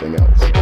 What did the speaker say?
something else.